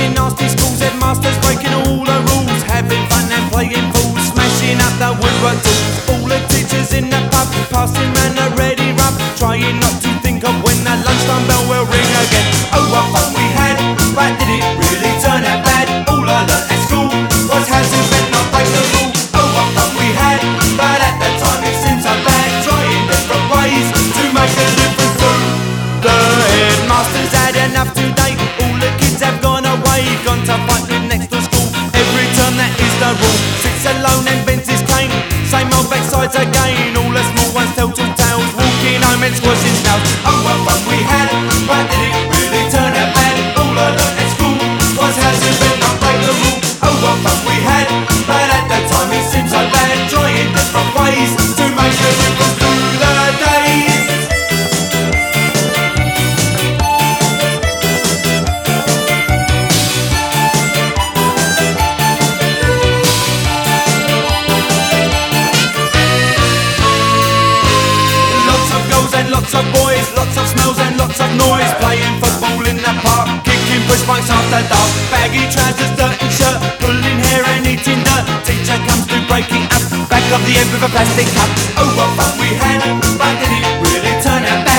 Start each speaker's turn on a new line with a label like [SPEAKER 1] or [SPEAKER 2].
[SPEAKER 1] Smashing nasty schools, headmasters breaking all the rules. Having fun and playing fools, smashing up the woodwork tools. All the teachers in the pub, passing round a ready rub, trying not to trousers dirty shirt Pulling hair and eating dirt. Teacher comes to breaking up Back of the end with a plastic cup. Oh what fun we had But did it really turn out